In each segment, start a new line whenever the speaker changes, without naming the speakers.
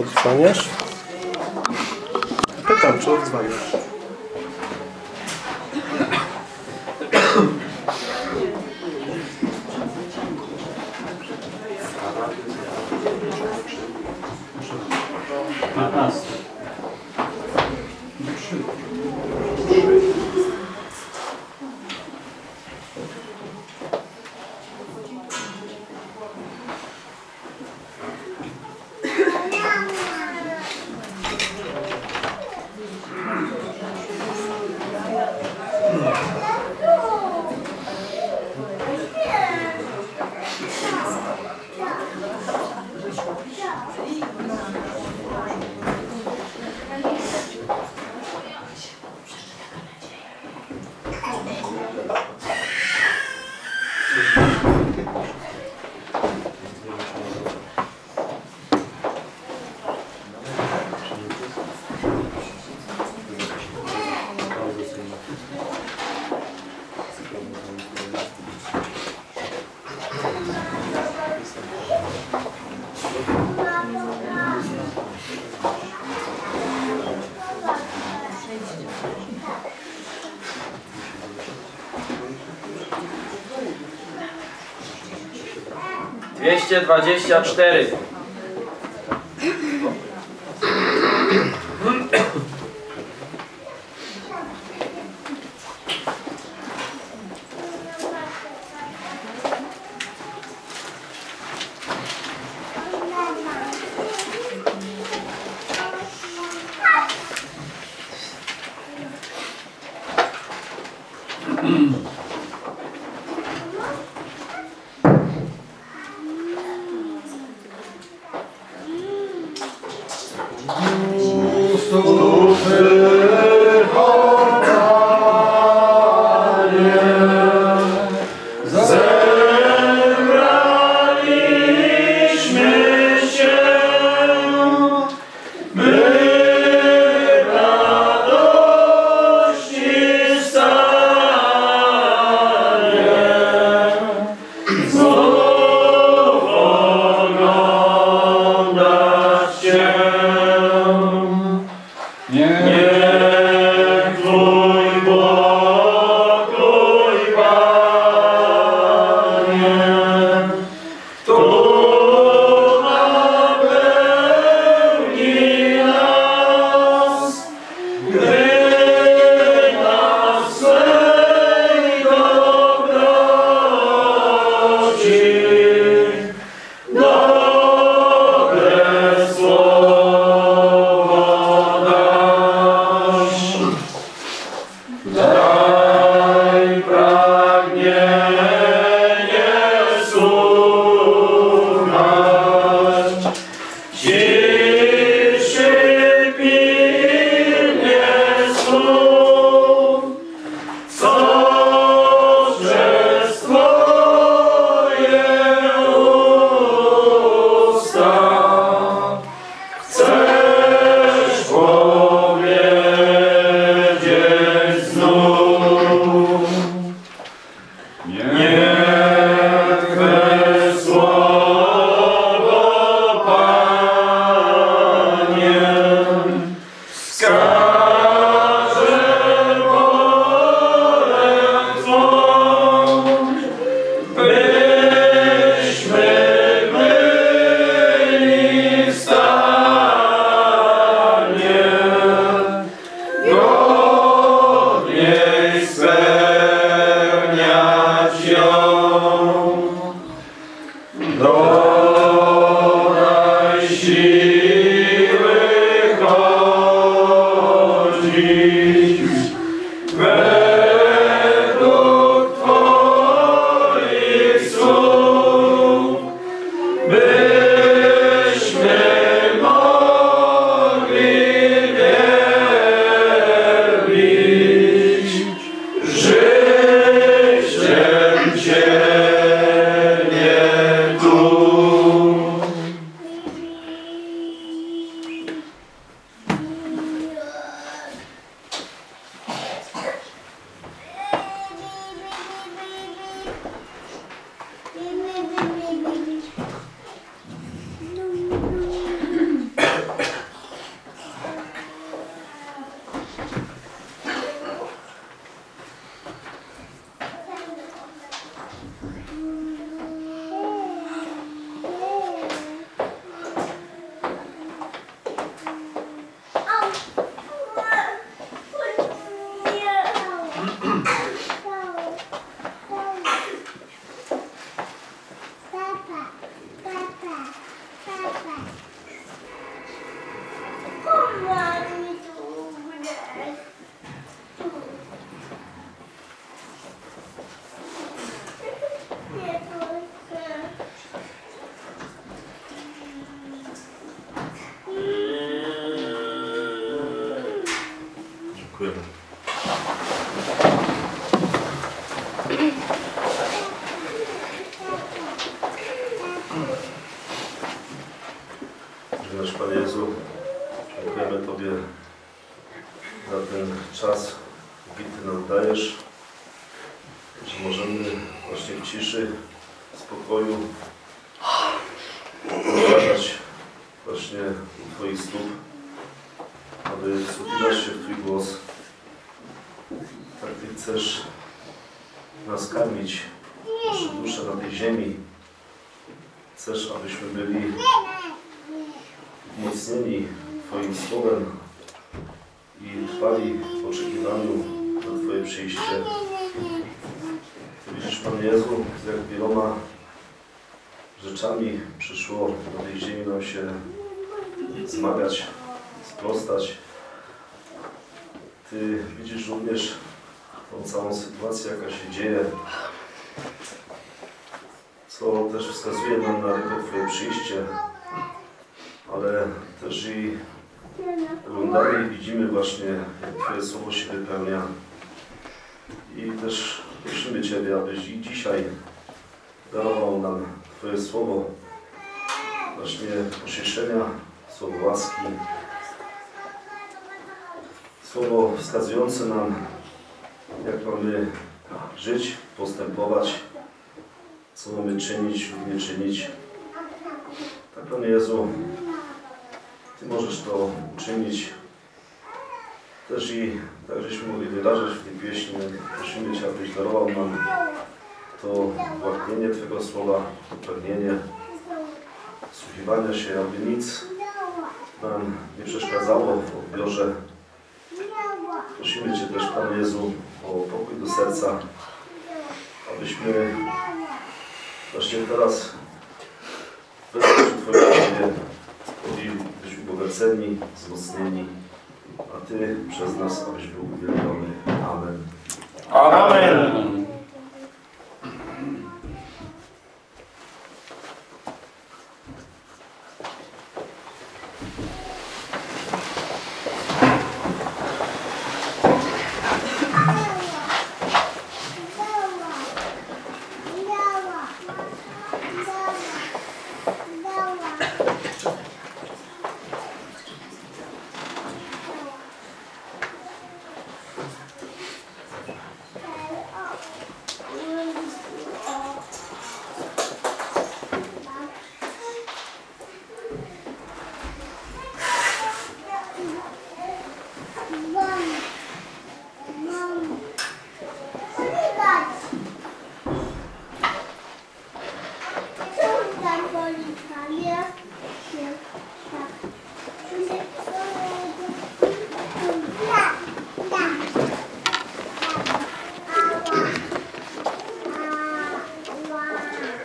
Odzwaniasz? Pytam, czy odzwaniasz?
224 Ty widzisz również tą całą sytuację, jaka się dzieje, co też wskazuje nam na rychłe Twoje przyjście, ale też i oglądamy i widzimy właśnie, jak Twoje Słowo się wypełnia. I też prosimy Ciebie, abyś i dzisiaj darował nam Twoje Słowo, właśnie pocieszenia, Słowo łaski, Słowo wskazujące nam, jak mamy żyć, postępować, co mamy czynić lub nie czynić. Tak, Panie Jezu, Ty możesz to uczynić. Też i tak, żeśmy mogli wyrażać w tej pieśni. Prosimy Cię, abyś darował nam to włachnienie Twojego Słowa, to pragnienie słuchiwania się, aby nic nam nie przeszkadzało w odbiorze. Prosimy Cię też, Panie Jezu, o pokój do serca, abyśmy właśnie teraz wespół Twoje Ciebie mogli być ubogaceni, wzmocnieni, a Ty przez nas, abyś był uwielbiony. Amen.
Amen.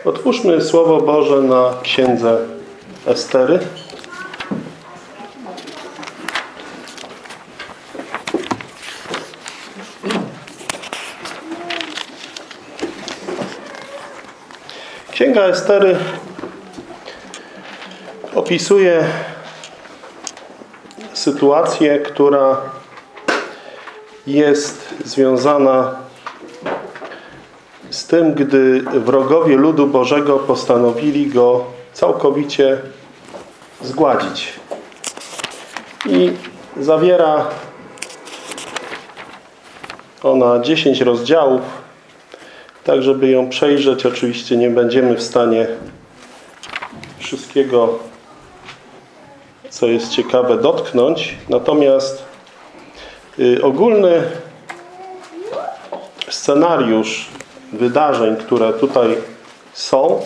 Otwórzmy Słowo Boże na Księdze Estery. Księga Estery opisuje sytuację, która jest związana z tym, gdy wrogowie ludu Bożego postanowili go całkowicie zgładzić. I zawiera ona 10 rozdziałów, tak żeby ją przejrzeć. Oczywiście nie będziemy w stanie wszystkiego, co jest ciekawe, dotknąć. Natomiast y, ogólny scenariusz wydarzeń, które tutaj są,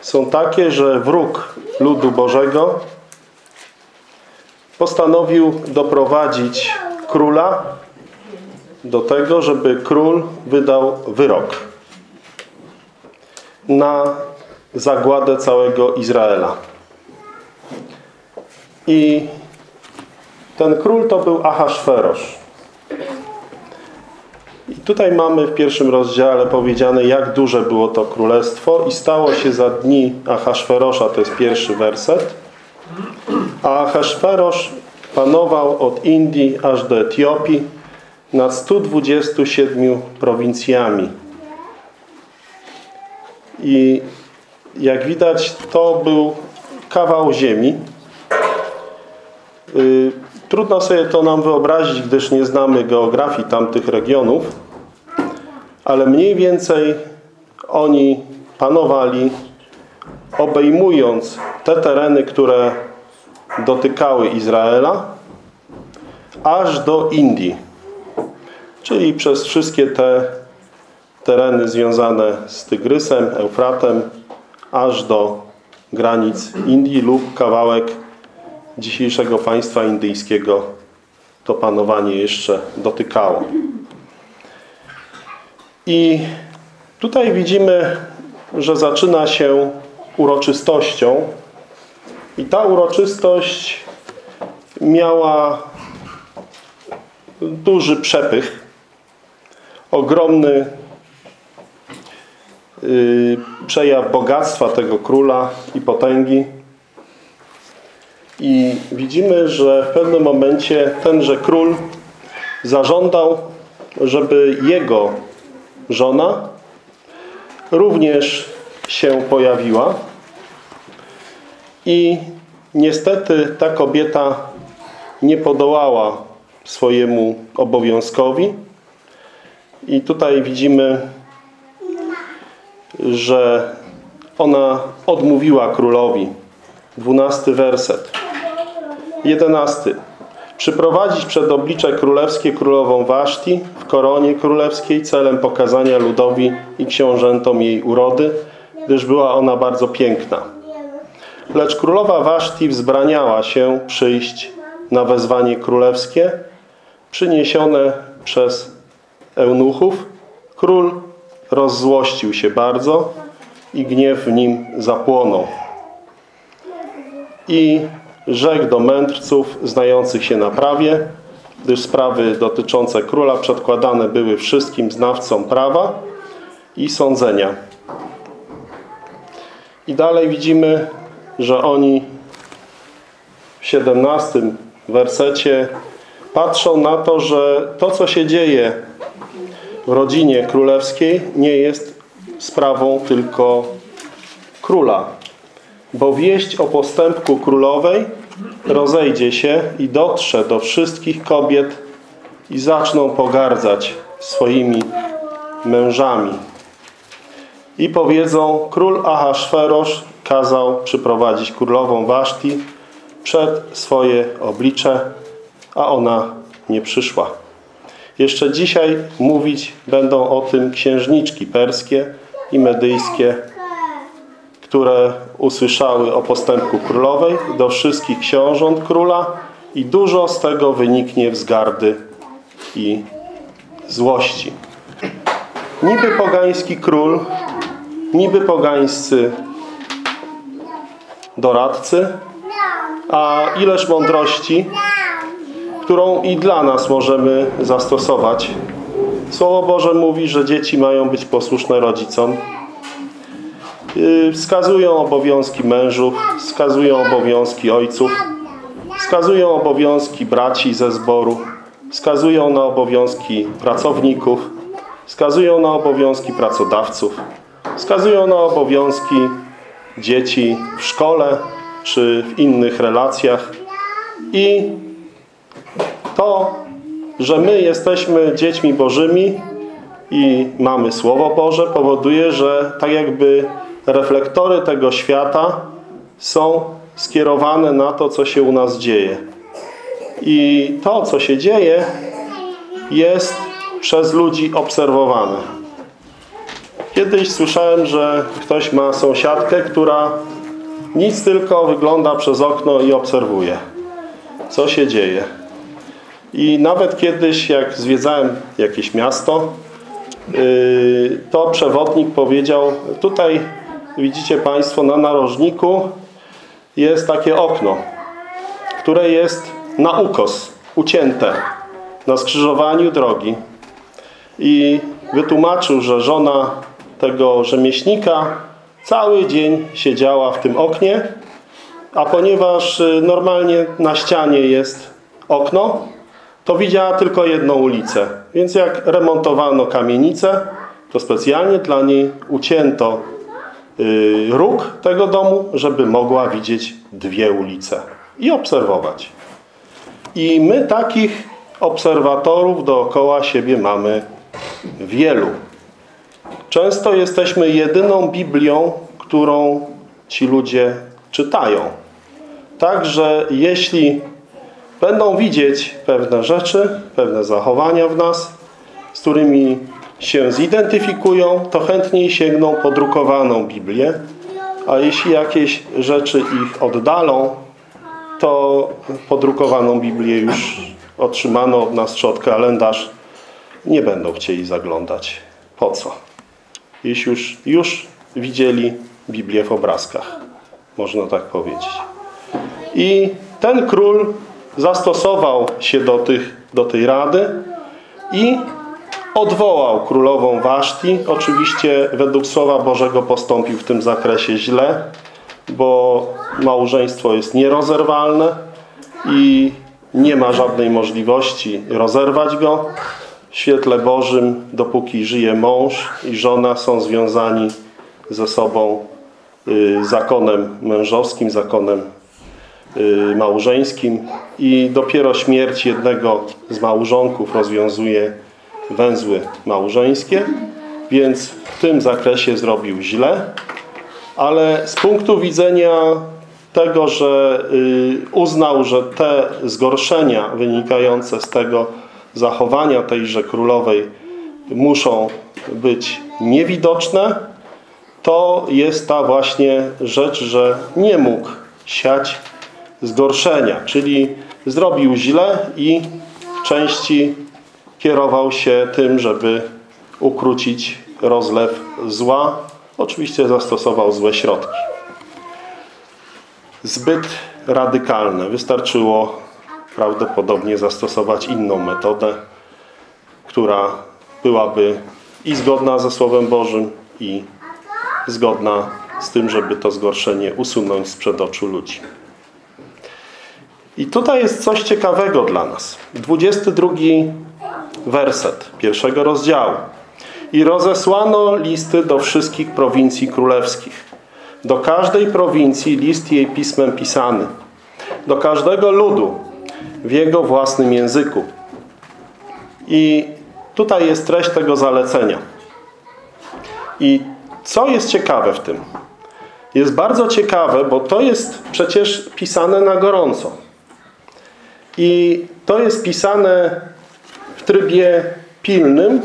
są takie, że wróg ludu Bożego postanowił doprowadzić króla do tego, żeby król wydał wyrok na zagładę całego Izraela. I ten król to był Ahasferosz. I tutaj mamy w pierwszym rozdziale powiedziane, jak duże było to królestwo i stało się za dni Ahasferosza, to jest pierwszy werset. A Ahasferosz panował od Indii aż do Etiopii nad 127 prowincjami. I jak widać, to był kawał ziemi. Y, Trudno sobie to nam wyobrazić, gdyż nie znamy geografii tamtych regionów, ale mniej więcej oni panowali, obejmując te tereny, które dotykały Izraela, aż do Indii. Czyli przez wszystkie te tereny związane z Tygrysem, Eufratem, aż do granic Indii lub kawałek dzisiejszego państwa indyjskiego to panowanie jeszcze dotykało. I tutaj widzimy, że zaczyna się uroczystością i ta uroczystość miała duży przepych, ogromny yy, przejaw bogactwa tego króla i potęgi. I widzimy, że w pewnym momencie tenże król zażądał, żeby jego żona również się pojawiła. I niestety ta kobieta nie podołała swojemu obowiązkowi. I tutaj widzimy, że ona odmówiła królowi. Dwunasty werset. Jedenasty. Przyprowadzić przed oblicze królewskie królową Waszti w koronie królewskiej celem pokazania ludowi i książętom jej urody, gdyż była ona bardzo piękna. Lecz królowa Waszti wzbraniała się przyjść na wezwanie królewskie przyniesione przez eunuchów. Król rozzłościł się bardzo i gniew w nim zapłonął. I rzekł do mędrców znających się na prawie, gdyż sprawy dotyczące króla przedkładane były wszystkim znawcom prawa i sądzenia. I dalej widzimy, że oni w 17 wersecie patrzą na to, że to, co się dzieje w rodzinie królewskiej, nie jest sprawą tylko króla. Bo wieść o postępku królowej rozejdzie się i dotrze do wszystkich kobiet i zaczną pogardzać swoimi mężami. I powiedzą, król Ahasferosz kazał przyprowadzić królową Waszti przed swoje oblicze, a ona nie przyszła. Jeszcze dzisiaj mówić będą o tym księżniczki perskie i medyjskie, które usłyszały o postępku królowej do wszystkich książąt króla i dużo z tego wyniknie wzgardy i złości. Niby pogański król, niby pogańscy doradcy, a ileż mądrości, którą i dla nas możemy zastosować. Słowo Boże mówi, że dzieci mają być posłuszne rodzicom. Yy, Wskazują obowiązki mężów, wskazują obowiązki ojców, wskazują obowiązki braci ze zboru, wskazują na obowiązki pracowników, wskazują na obowiązki pracodawców, wskazują na obowiązki dzieci w szkole czy w innych relacjach. I to, że my jesteśmy dziećmi Bożymi i mamy Słowo Boże powoduje, że tak jakby reflektory tego świata są skierowane na to, co się u nas dzieje. I to, co się dzieje jest przez ludzi obserwowane. Kiedyś słyszałem, że ktoś ma sąsiadkę, która nic tylko wygląda przez okno i obserwuje, co się dzieje. I nawet kiedyś, jak zwiedzałem jakieś miasto, yy, to przewodnik powiedział, tutaj widzicie Państwo na narożniku jest takie okno, które jest na ukos, ucięte na skrzyżowaniu drogi. I wytłumaczył, że żona tego rzemieślnika cały dzień siedziała w tym oknie, a ponieważ y, normalnie na ścianie jest okno, to widziała tylko jedną ulicę. Więc jak remontowano kamienicę, to specjalnie dla niej ucięto róg tego domu, żeby mogła widzieć dwie ulice i obserwować. I my takich obserwatorów dookoła siebie mamy wielu. Często jesteśmy jedyną Biblią, którą ci ludzie czytają. Także jeśli będą widzieć pewne rzeczy, pewne zachowania w nas, z którymi się zidentyfikują, to chętniej sięgną po drukowaną Biblię, a jeśli jakieś rzeczy ich oddalą, to podrukowaną Biblię już otrzymano od nas czy od kalendarz nie będą chcieli zaglądać. Po co? Jeśli już, już widzieli Biblię w obrazkach, można tak powiedzieć. I ten król zastosował się do, tych, do tej rady i odwołał królową Waszti. Oczywiście według Słowa Bożego postąpił w tym zakresie źle, bo małżeństwo jest nierozerwalne i nie ma żadnej możliwości rozerwać go. W świetle Bożym, dopóki żyje mąż i żona, są związani ze sobą y, zakonem mężowskim, zakonem y, małżeńskim i dopiero śmierć jednego z małżonków rozwiązuje węzły małżeńskie, więc w tym zakresie zrobił źle, ale z punktu widzenia tego, że y, uznał, że te zgorszenia wynikające z tego zachowania tejże królowej muszą być niewidoczne, to jest ta właśnie rzecz, że nie mógł siać zgorszenia, czyli zrobił źle i w części kierował się tym, żeby ukrócić rozlew zła. Oczywiście zastosował złe środki zbyt radykalne. Wystarczyło prawdopodobnie zastosować inną metodę, która byłaby i zgodna ze Słowem Bożym, i zgodna z tym, żeby to zgorszenie usunąć sprzed oczu ludzi. I tutaj jest coś ciekawego dla nas. 22 werset pierwszego rozdziału. I rozesłano listy do wszystkich prowincji królewskich do każdej prowincji list jej pismem pisany. Do każdego ludu w jego własnym języku. I tutaj jest treść tego zalecenia. I co jest ciekawe w tym? Jest bardzo ciekawe, bo to jest przecież pisane na gorąco. I to jest pisane trybie pilnym.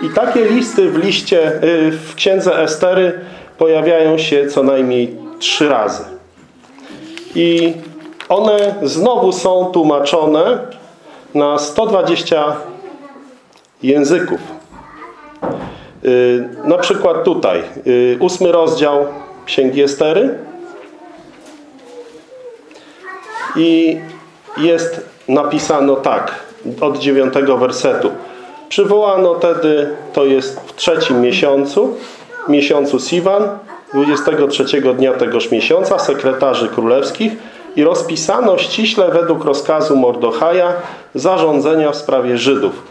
I takie listy w liście, y, w księdze Estery pojawiają się co najmniej trzy razy. I one znowu są tłumaczone na 120 języków. Y, na przykład tutaj, y, ósmy rozdział Księgi Estery i jest napisano tak, od dziewiątego wersetu. Przywołano wtedy, to jest w trzecim miesiącu, miesiącu Siwan, 23 dnia tegoż miesiąca, sekretarzy królewskich i rozpisano ściśle według rozkazu Mordochaja zarządzenia w sprawie Żydów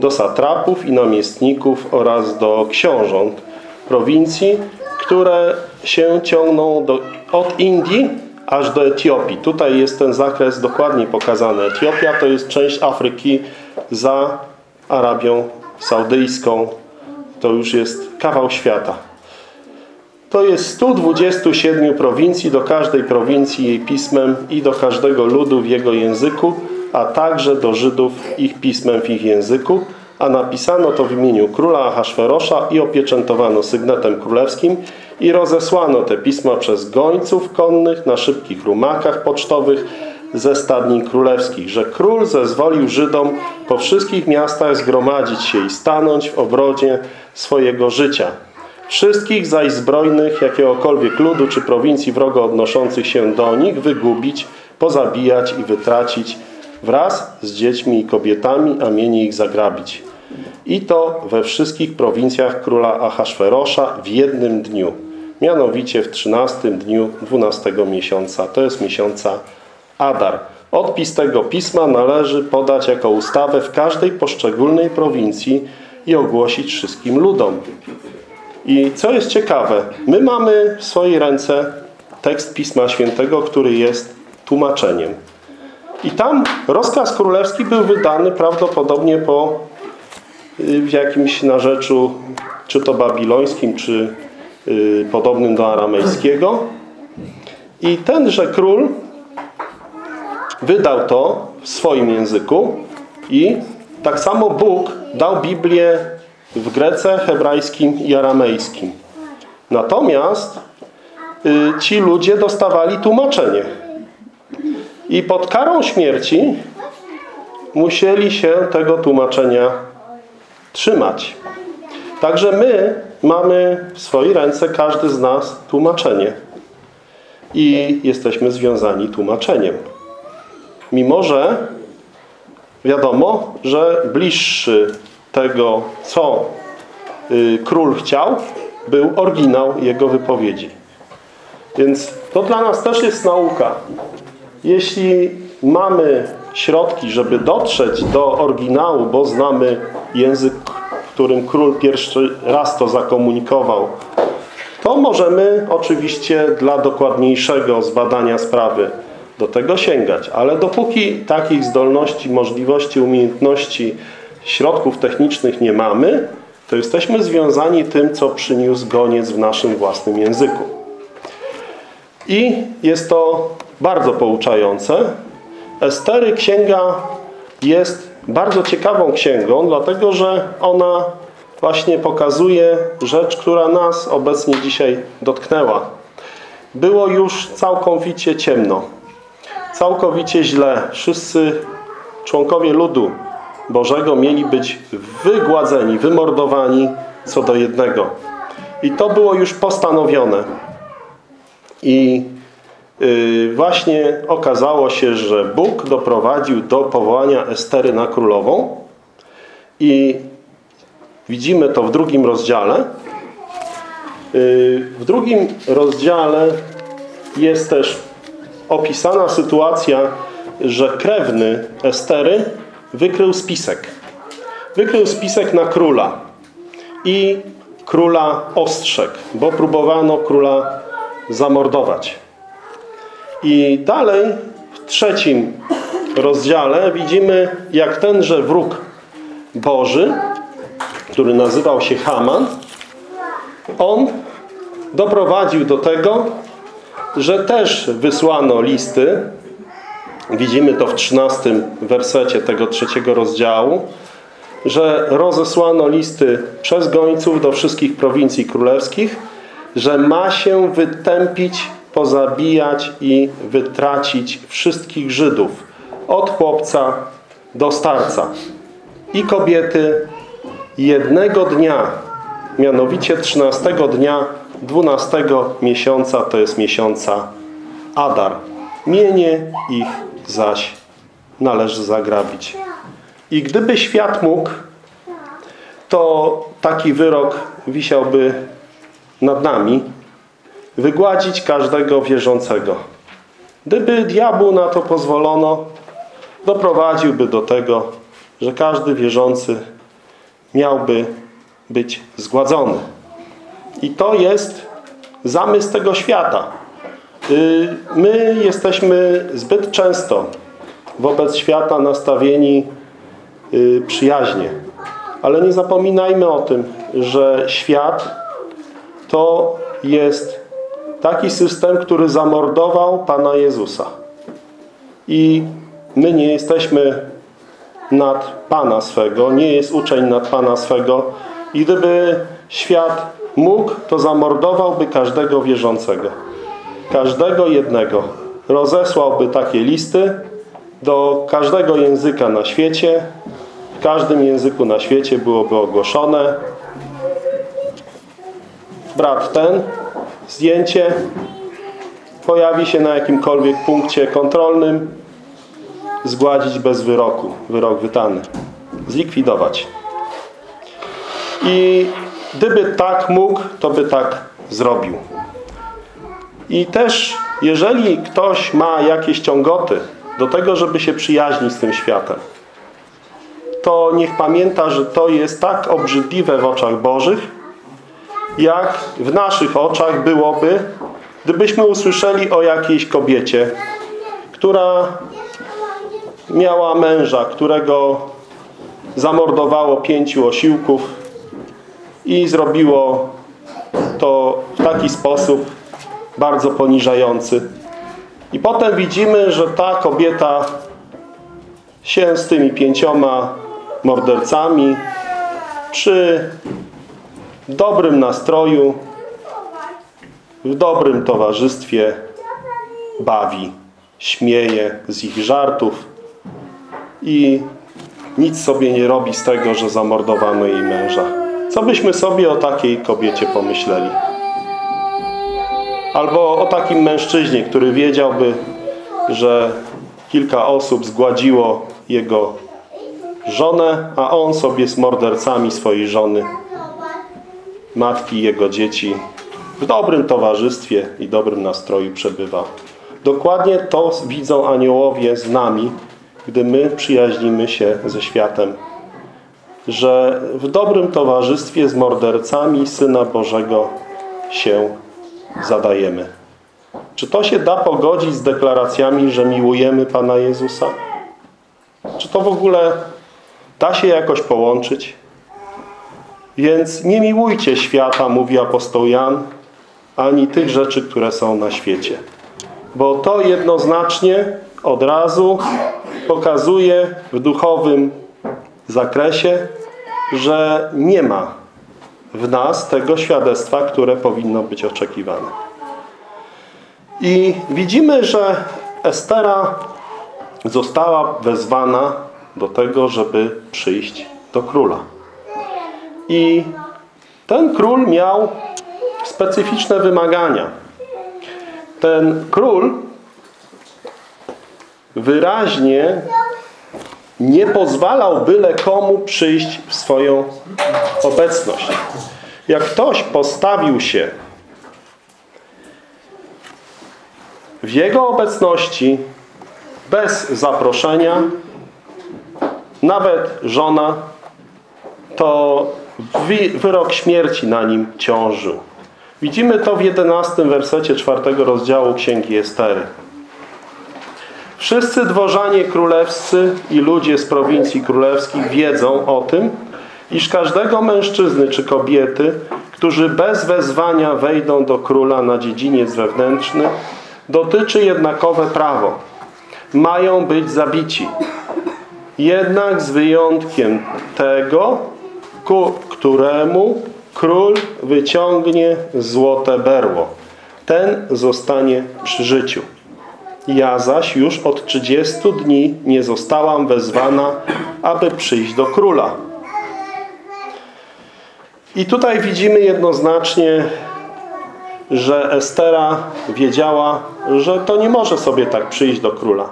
do satrapów i namiestników oraz do książąt prowincji, które się ciągną do, od Indii aż do Etiopii. Tutaj jest ten zakres dokładnie pokazany. Etiopia to jest część Afryki za Arabią Saudyjską, to już jest kawał świata. To jest 127 prowincji, do każdej prowincji jej pismem i do każdego ludu w jego języku, a także do Żydów ich pismem w ich języku, a napisano to w imieniu króla Ahasferosza i opieczętowano sygnetem królewskim i rozesłano te pisma przez gońców konnych na szybkich rumakach pocztowych ze stadnin królewskich, że król zezwolił Żydom po wszystkich miastach zgromadzić się i stanąć w obrodzie swojego życia. Wszystkich zaś zbrojnych jakiegokolwiek ludu czy prowincji wrogo odnoszących się do nich wygubić, pozabijać i wytracić wraz z dziećmi i kobietami, a mienie ich zagrabić. I to we wszystkich prowincjach króla Ahasferosza w jednym dniu, mianowicie w 13 dniu 12 miesiąca, to jest miesiąca Adar. Odpis tego pisma należy podać jako ustawę w każdej poszczególnej prowincji i ogłosić wszystkim ludom. I co jest ciekawe, my mamy w swojej ręce tekst Pisma Świętego, który jest tłumaczeniem. I tam rozkaz królewski był wydany prawdopodobnie po w jakimś narzeczu, czy to babilońskim, czy y, podobnym do aramejskiego. I tenże król wydał to w swoim języku i tak samo Bóg dał Biblię w Grece, hebrajskim i aramejskim. Natomiast y, ci ludzie dostawali tłumaczenie. I pod karą śmierci musieli się tego tłumaczenia trzymać. Także my mamy w swojej ręce, każdy z nas, tłumaczenie. I jesteśmy związani tłumaczeniem. Mimo, że wiadomo, że bliższy tego, co y, król chciał, był oryginał jego wypowiedzi. Więc to dla nas też jest nauka. Jeśli mamy środki, żeby dotrzeć do oryginału, bo znamy język, którym król pierwszy raz to zakomunikował, to możemy oczywiście dla dokładniejszego zbadania sprawy do tego sięgać. Ale dopóki takich zdolności, możliwości, umiejętności, środków technicznych nie mamy, to jesteśmy związani tym, co przyniósł goniec w naszym własnym języku. I jest to bardzo pouczające. Estery księga jest bardzo ciekawą księgą, dlatego że ona właśnie pokazuje rzecz, która nas obecnie dzisiaj dotknęła. Było już całkowicie ciemno, całkowicie źle. Wszyscy członkowie ludu Bożego mieli być wygładzeni, wymordowani co do jednego. I to było już postanowione. I właśnie okazało się, że Bóg doprowadził do powołania Estery na królową i widzimy to w drugim rozdziale. Yy, w drugim rozdziale jest też opisana sytuacja, że krewny Estery wykrył spisek. Wykrył spisek na króla i króla ostrzegł, bo próbowano króla zamordować. I dalej w trzecim rozdziale widzimy, jak tenże wróg Boży, który nazywał się Haman, on doprowadził do tego, że też wysłano listy. Widzimy to w 13 wersecie tego trzeciego rozdziału, że rozesłano listy przez gońców do wszystkich prowincji królewskich, że ma się wytępić, pozabijać i wytracić wszystkich Żydów, od chłopca do starca i kobiety jednego dnia, mianowicie 13 dnia 12 miesiąca, to jest miesiąca Adar. Mienie ich zaś należy zagrabić. I gdyby świat mógł, to taki wyrok wisiałby nad nami, wygładzić każdego wierzącego. Gdyby diabłu na to pozwolono, doprowadziłby do tego, że każdy wierzący miałby być zgładzony. I to jest zamysł tego świata. Y, my jesteśmy zbyt często wobec świata nastawieni y, przyjaźnie. Ale nie zapominajmy o tym, że świat to jest taki system, który zamordował Pana Jezusa. I my nie jesteśmy nad Pana swego, nie jest uczeń nad Pana swego. I gdyby świat mógł, to zamordowałby każdego wierzącego każdego jednego rozesłałby takie listy do każdego języka na świecie. W każdym języku na świecie byłoby ogłoszone brat ten, zdjęcie pojawi się na jakimkolwiek punkcie kontrolnym zgładzić bez wyroku. Wyrok wytany. Zlikwidować. I gdyby tak mógł, to by tak zrobił. I też, jeżeli ktoś ma jakieś ciągoty do tego, żeby się przyjaźnić z tym światem, to niech pamięta, że to jest tak obrzydliwe w oczach Bożych, jak w naszych oczach byłoby, gdybyśmy usłyszeli o jakiejś kobiecie, która miała męża, którego zamordowało pięciu osiłków i zrobiło to w taki sposób bardzo poniżający. I potem widzimy, że ta kobieta się z tymi pięcioma mordercami przy dobrym nastroju, w dobrym towarzystwie bawi, śmieje z ich żartów i nic sobie nie robi z tego, że zamordowano jej męża. Co byśmy sobie o takiej kobiecie pomyśleli? Albo o takim mężczyźnie, który wiedziałby, że kilka osób zgładziło jego żonę, a on sobie z mordercami swojej żony, matki jego dzieci w dobrym towarzystwie i dobrym nastroju przebywa. Dokładnie to widzą aniołowie z nami, gdy my przyjaźnimy się ze światem. Że w dobrym towarzystwie z mordercami Syna Bożego się zadajemy. Czy to się da pogodzić z deklaracjami, że miłujemy Pana Jezusa? Czy to w ogóle da się jakoś połączyć? Więc nie miłujcie świata, mówi apostoł Jan, ani tych rzeczy, które są na świecie. Bo to jednoznacznie od razu pokazuje w duchowym zakresie, że nie ma w nas tego świadectwa, które powinno być oczekiwane. I widzimy, że Estera została wezwana do tego, żeby przyjść do króla. I ten król miał specyficzne wymagania. Ten król wyraźnie nie pozwalał byle komu przyjść w swoją obecność. Jak ktoś postawił się w jego obecności bez zaproszenia, nawet żona, to wyrok śmierci na nim ciążył. Widzimy to w 11 wersecie czwartego rozdziału Księgi Estery. Wszyscy dworzanie królewscy i ludzie z prowincji królewskich wiedzą o tym, iż każdego mężczyzny czy kobiety, którzy bez wezwania wejdą do króla na dziedziniec wewnętrzny, dotyczy jednakowe prawo. Mają być zabici. Jednak z wyjątkiem tego, ku któremu król wyciągnie złote berło. Ten zostanie przy życiu. Ja zaś już od 30 dni nie zostałam wezwana, aby przyjść do króla. I tutaj widzimy jednoznacznie, że Estera wiedziała, że to nie może sobie tak przyjść do króla.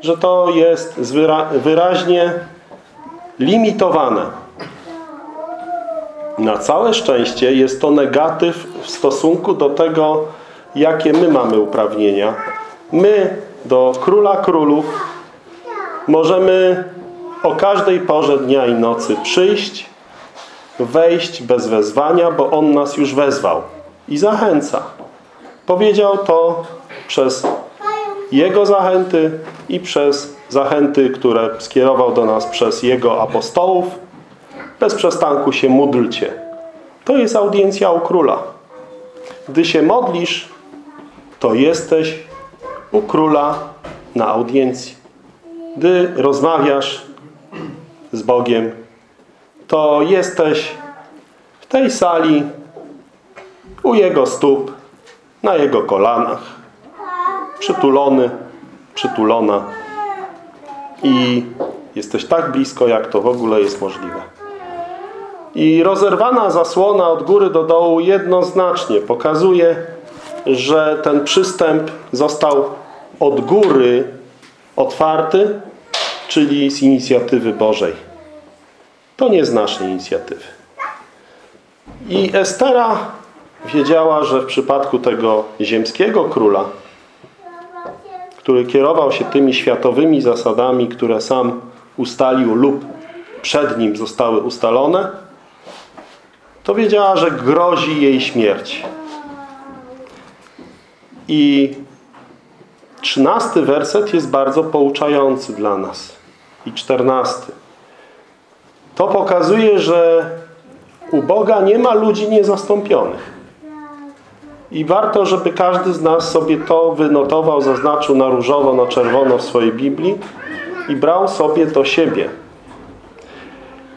Że to jest wyraźnie limitowane. Na całe szczęście jest to negatyw w stosunku do tego, jakie my mamy uprawnienia. My do Króla Królów możemy o każdej porze dnia i nocy przyjść, wejść bez wezwania, bo On nas już wezwał i zachęca. Powiedział to przez Jego zachęty i przez zachęty, które skierował do nas przez Jego apostołów. Bez przestanku się módlcie. To jest audiencja u Króla. Gdy się modlisz, to jesteś u Króla na audiencji. Gdy rozmawiasz z Bogiem, to jesteś w tej sali u Jego stóp, na Jego kolanach, przytulony, przytulona i jesteś tak blisko, jak to w ogóle jest możliwe. I rozerwana zasłona od góry do dołu jednoznacznie pokazuje, że ten przystęp został od góry otwarty, czyli z inicjatywy Bożej. To nie z naszej inicjatywy. I Estera wiedziała, że w przypadku tego ziemskiego króla, który kierował się tymi światowymi zasadami, które sam ustalił lub przed nim zostały ustalone, to wiedziała, że grozi jej śmierć. I trzynasty werset jest bardzo pouczający dla nas. I czternasty. To pokazuje, że u Boga nie ma ludzi niezastąpionych. I warto, żeby każdy z nas sobie to wynotował, zaznaczył na różowo, na czerwono w swojej Biblii i brał sobie do siebie.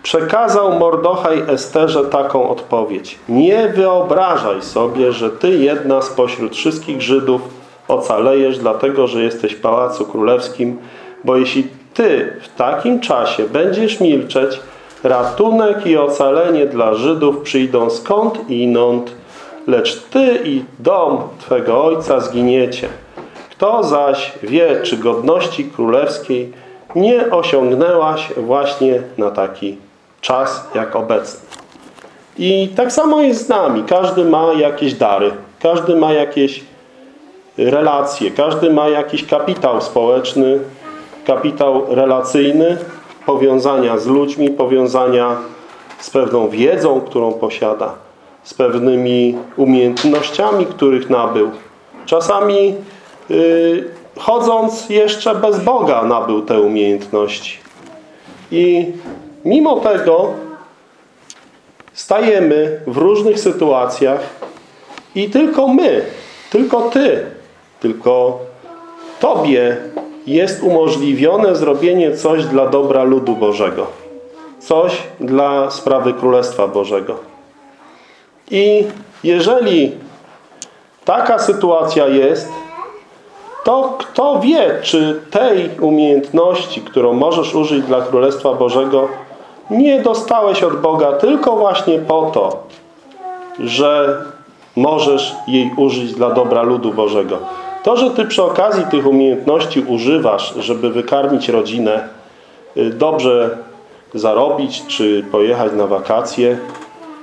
Przekazał Mordochaj Esterze taką odpowiedź. Nie wyobrażaj sobie, że ty jedna spośród wszystkich Żydów ocalejesz, dlatego że jesteś w Pałacu Królewskim, bo jeśli ty w takim czasie będziesz milczeć, ratunek i ocalenie dla Żydów przyjdą skąd inąd, lecz ty i dom twego ojca zginiecie. Kto zaś wie, czy godności królewskiej nie osiągnęłaś właśnie na taki czas jak obecny. I tak samo jest z nami. Każdy ma jakieś dary. Każdy ma jakieś relacje. Każdy ma jakiś kapitał społeczny, kapitał relacyjny, powiązania z ludźmi, powiązania z pewną wiedzą, którą posiada, z pewnymi umiejętnościami, których nabył. Czasami yy, chodząc jeszcze bez Boga nabył te umiejętności. I mimo tego stajemy w różnych sytuacjach i tylko my, tylko Ty, tylko Tobie jest umożliwione zrobienie coś dla dobra ludu Bożego. Coś dla sprawy Królestwa Bożego. I jeżeli taka sytuacja jest, to kto wie, czy tej umiejętności, którą możesz użyć dla Królestwa Bożego, nie dostałeś od Boga tylko właśnie po to, że możesz jej użyć dla dobra ludu Bożego. To, że Ty przy okazji tych umiejętności używasz, żeby wykarmić rodzinę, y, dobrze zarobić, czy pojechać na wakacje,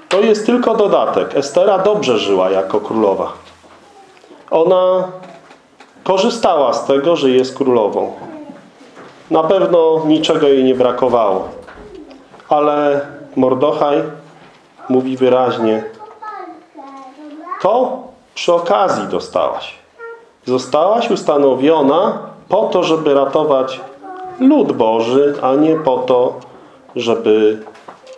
to jest tylko dodatek. Estera dobrze żyła jako królowa. Ona korzystała z tego, że jest królową. Na pewno niczego jej nie brakowało. Ale Mordochaj mówi wyraźnie to przy okazji dostałaś. Zostałaś ustanowiona po to, żeby ratować lud Boży, a nie po to, żeby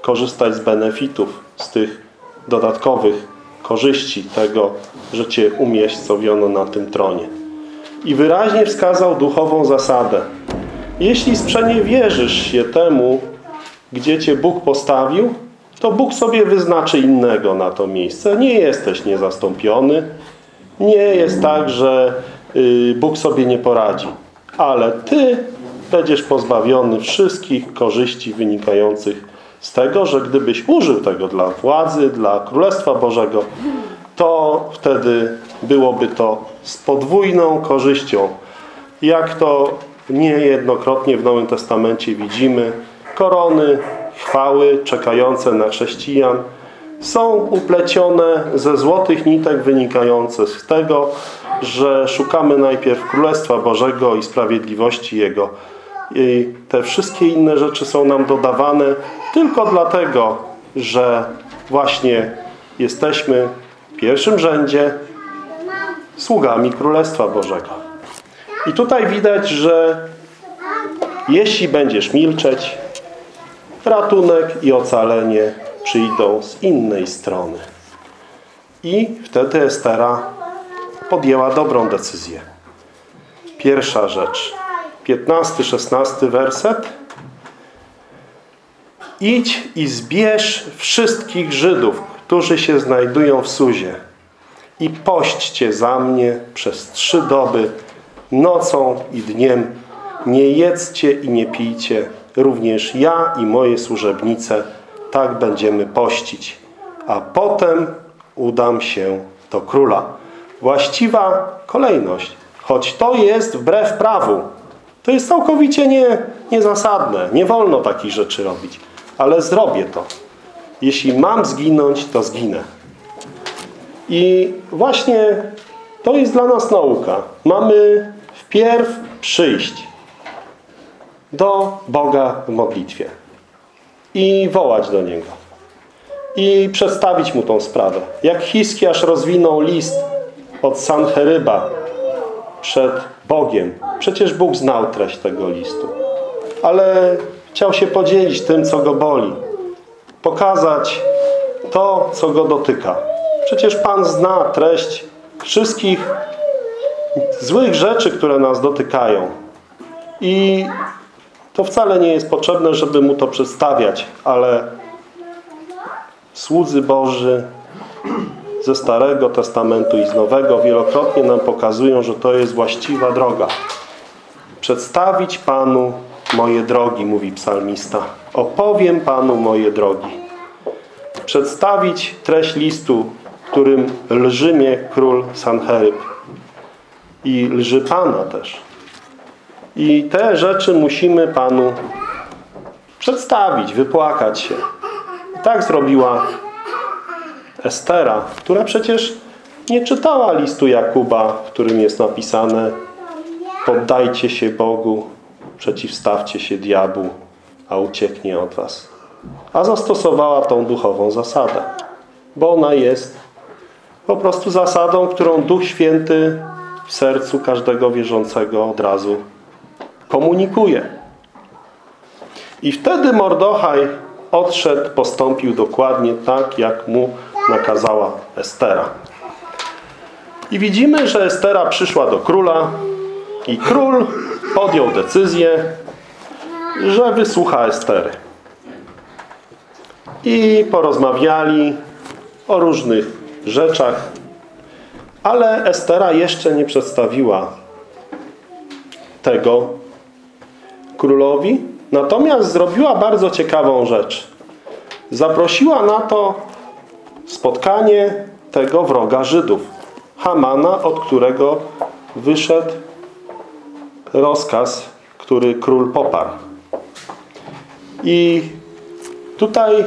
korzystać z benefitów, z tych dodatkowych korzyści tego, że Cię umieścowiono na tym tronie. I wyraźnie wskazał duchową zasadę. Jeśli sprzeniewierzysz się temu, gdzie Cię Bóg postawił, to Bóg sobie wyznaczy innego na to miejsce. Nie jesteś niezastąpiony. Nie jest tak, że y, Bóg sobie nie poradzi. Ale Ty będziesz pozbawiony wszystkich korzyści wynikających z tego, że gdybyś użył tego dla władzy, dla Królestwa Bożego, to wtedy byłoby to z podwójną korzyścią. Jak to niejednokrotnie w Nowym Testamencie widzimy, korony chwały czekające na chrześcijan są uplecione ze złotych nitek wynikających z tego, że szukamy najpierw Królestwa Bożego i sprawiedliwości Jego. I te wszystkie inne rzeczy są nam dodawane tylko dlatego, że właśnie jesteśmy w pierwszym rzędzie sługami Królestwa Bożego. I tutaj widać, że jeśli będziesz milczeć, ratunek i ocalenie przyjdą z innej strony. I wtedy Estera podjęła dobrą decyzję. Pierwsza rzecz. 15-16 werset. Idź i zbierz wszystkich Żydów, którzy się znajdują w Suzie i pośćcie za mnie przez trzy doby, nocą i dniem. Nie jedzcie i nie pijcie, również ja i moje służebnice tak będziemy pościć. A potem udam się do króla. Właściwa kolejność. Choć to jest wbrew prawu. To jest całkowicie nie, niezasadne. Nie wolno takich rzeczy robić. Ale zrobię to. Jeśli mam zginąć, to zginę. I właśnie to jest dla nas nauka. Mamy Wpierw przyjść do Boga w modlitwie i wołać do Niego i przedstawić Mu tą sprawę. Jak Hiskiasz rozwinął list od Sancheryba przed Bogiem. Przecież Bóg znał treść tego listu. Ale chciał się podzielić tym, co go boli. Pokazać to, co go dotyka. Przecież Pan zna treść wszystkich złych rzeczy, które nas dotykają. I to wcale nie jest potrzebne, żeby Mu to przedstawiać, ale słudzy Boży ze Starego Testamentu i z Nowego wielokrotnie nam pokazują, że to jest właściwa droga. Przedstawić Panu moje drogi, mówi psalmista. Opowiem Panu moje drogi. Przedstawić treść listu, którym lży mnie król Sancheryb. I lży Pana też. I te rzeczy musimy Panu przedstawić, wypłakać się. I tak zrobiła Estera, która przecież nie czytała listu Jakuba, w którym jest napisane poddajcie się Bogu, przeciwstawcie się diabłu, a ucieknie od was. A zastosowała tą duchową zasadę, bo ona jest po prostu zasadą, którą Duch Święty w sercu każdego wierzącego od razu komunikuje. I wtedy Mordochaj odszedł, postąpił dokładnie tak, jak mu nakazała Estera. I widzimy, że Estera przyszła do króla i król podjął decyzję, że wysłucha Estery. I porozmawiali o różnych rzeczach, ale Estera jeszcze nie przedstawiła tego królowi, natomiast zrobiła bardzo ciekawą rzecz. Zaprosiła na to spotkanie tego wroga Żydów, Hamana, od którego wyszedł rozkaz, który król poparł. I tutaj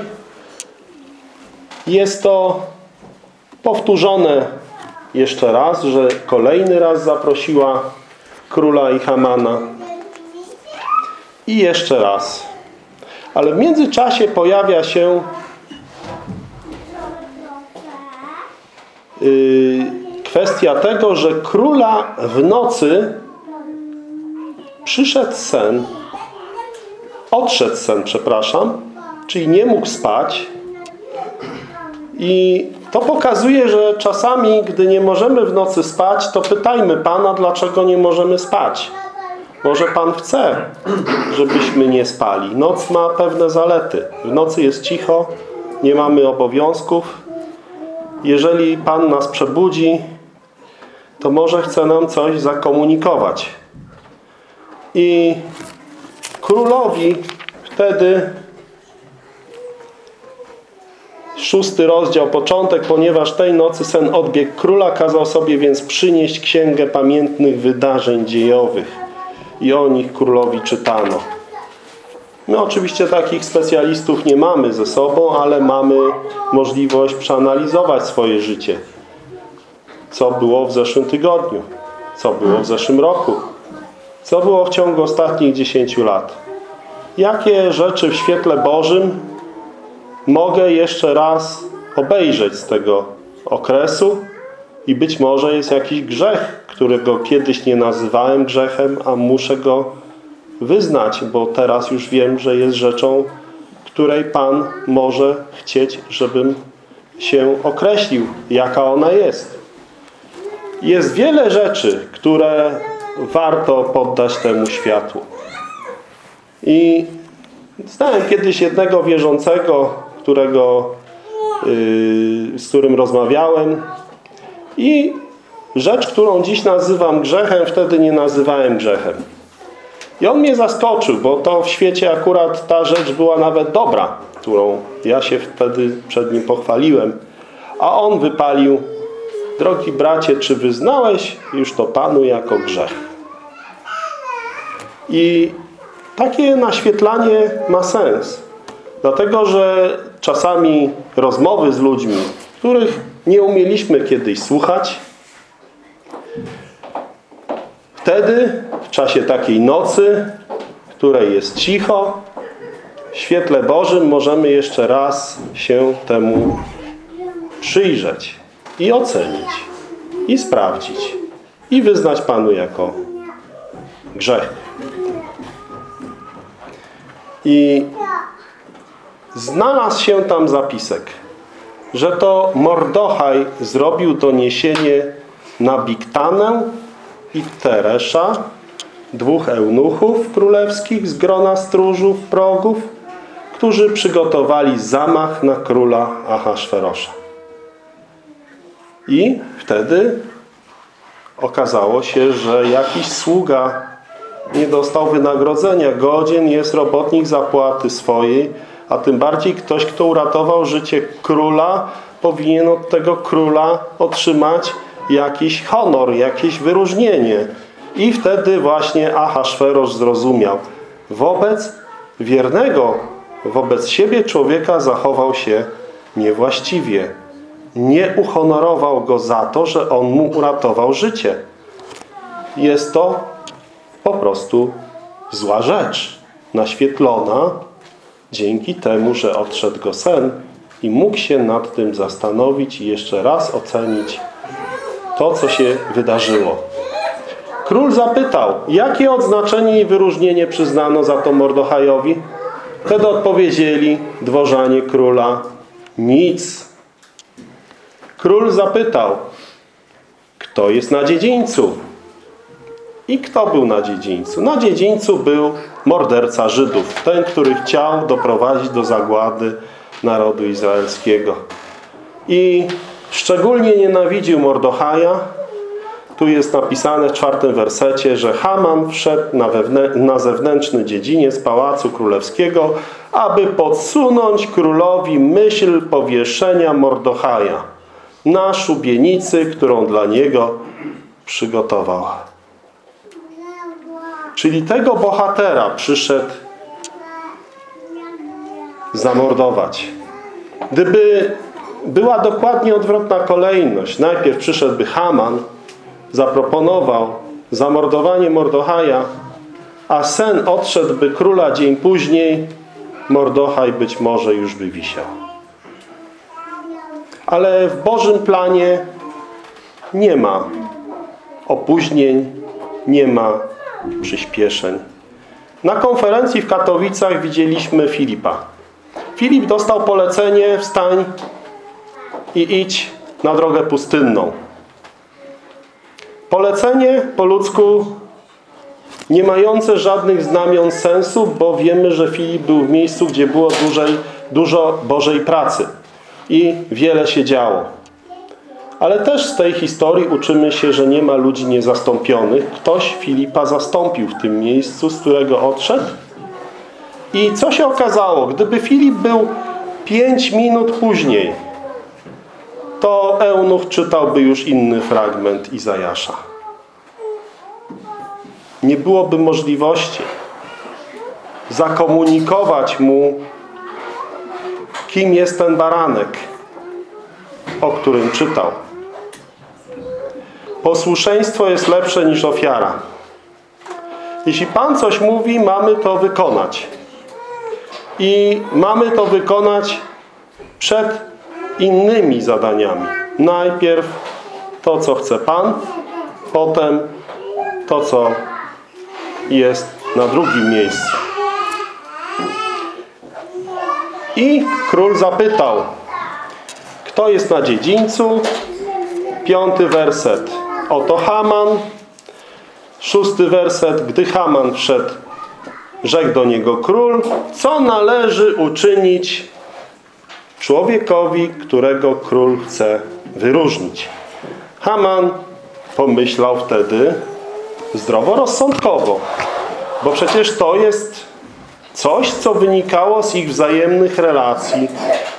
jest to powtórzone jeszcze raz, że kolejny raz zaprosiła króla i Hamana. I jeszcze raz. Ale w międzyczasie pojawia się yy, kwestia tego, że króla w nocy przyszedł sen, odszedł sen, przepraszam, czyli nie mógł spać. I to pokazuje, że czasami, gdy nie możemy w nocy spać, to pytajmy Pana, dlaczego nie możemy spać. Może Pan chce, żebyśmy nie spali. Noc ma pewne zalety. W nocy jest cicho, nie mamy obowiązków. Jeżeli Pan nas przebudzi, to może chce nam coś zakomunikować. I królowi wtedy szósty rozdział, początek, ponieważ tej nocy sen odbiegł króla, kazał sobie więc przynieść księgę pamiętnych wydarzeń dziejowych i o nich królowi czytano. My oczywiście takich specjalistów nie mamy ze sobą, ale mamy możliwość przeanalizować swoje życie. Co było w zeszłym tygodniu, co było w zeszłym roku, co było w ciągu ostatnich 10 lat. Jakie rzeczy w świetle Bożym mogę jeszcze raz obejrzeć z tego okresu i być może jest jakiś grzech, którego kiedyś nie nazywałem grzechem, a muszę go wyznać, bo teraz już wiem, że jest rzeczą, której Pan może chcieć, żebym się określił, jaka ona jest. Jest wiele rzeczy, które warto poddać temu światłu. I znałem kiedyś jednego wierzącego, którego, yy, z którym rozmawiałem i rzecz, którą dziś nazywam grzechem, wtedy nie nazywałem grzechem. I on mnie zaskoczył, bo to w świecie akurat ta rzecz była nawet dobra, którą ja się wtedy przed nim pochwaliłem. A on wypalił, drogi bracie, czy wyznałeś już to Panu jako grzech? I takie naświetlanie ma sens. Dlatego, że czasami rozmowy z ludźmi, których nie umieliśmy kiedyś słuchać, wtedy, w czasie takiej nocy, której jest cicho, w świetle Bożym możemy jeszcze raz się temu przyjrzeć i ocenić, i sprawdzić, i wyznać Panu jako grzech. I znalazł się tam zapisek, że to Mordochaj zrobił doniesienie na Biktanę i Teresza, dwóch eunuchów królewskich z grona stróżów progów, którzy przygotowali zamach na króla Ahasferosza. I wtedy okazało się, że jakiś sługa nie dostał wynagrodzenia. Godzien jest robotnik zapłaty swojej, a tym bardziej ktoś, kto uratował życie króla, powinien od tego króla otrzymać jakiś honor, jakieś wyróżnienie. I wtedy właśnie Ahasferosz zrozumiał. Wobec wiernego, wobec siebie człowieka zachował się niewłaściwie. Nie uhonorował go za to, że on mu uratował życie. Jest to po prostu zła rzecz. Naświetlona dzięki temu, że odszedł go sen i mógł się nad tym zastanowić i jeszcze raz ocenić to, co się wydarzyło. Król zapytał, jakie odznaczenie i wyróżnienie przyznano za to Mordochajowi? Wtedy odpowiedzieli dworzanie króla, nic. Król zapytał, kto jest na dziedzińcu? I kto był na dziedzińcu? Na dziedzińcu był morderca Żydów. Ten, który chciał doprowadzić do zagłady narodu izraelskiego. I szczególnie nienawidził Mordochaja. Tu jest napisane w czwartym wersecie, że Haman wszedł na, na zewnętrzny dziedziniec Pałacu Królewskiego, aby podsunąć królowi myśl powieszenia Mordochaja na szubienicy, którą dla niego przygotował. Czyli tego bohatera przyszedł zamordować. Gdyby była dokładnie odwrotna kolejność, najpierw przyszedłby Haman, zaproponował zamordowanie Mordochaja, a sen odszedłby króla dzień później, Mordochaj być może już by wisiał. Ale w Bożym planie nie ma opóźnień, nie ma przyspieszeń. Na konferencji w Katowicach widzieliśmy Filipa. Filip dostał polecenie, wstań i idź na drogę pustynną. Polecenie po ludzku nie mające żadnych znamion sensu, bo wiemy, że Filip był w miejscu, gdzie było dużej, dużo Bożej pracy i wiele się działo. Ale też z tej historii uczymy się, że nie ma ludzi niezastąpionych. Ktoś Filipa zastąpił w tym miejscu, z którego odszedł. I co się okazało? Gdyby Filip był pięć minut później, to Eunuch czytałby już inny fragment Izajasza. Nie byłoby możliwości zakomunikować mu, kim jest ten baranek, o którym czytał. Posłuszeństwo jest lepsze niż ofiara. Jeśli Pan coś mówi, mamy to wykonać. I mamy to wykonać przed innymi zadaniami. Najpierw to, co chce Pan, potem to, co jest na drugim miejscu. I król zapytał, kto jest na dziedzińcu? Piąty werset. Oto Haman. Szósty werset. Gdy Haman wszedł, rzekł do niego król, co należy uczynić człowiekowi, którego król chce wyróżnić. Haman pomyślał wtedy zdroworozsądkowo, bo przecież to jest coś, co wynikało z ich wzajemnych relacji.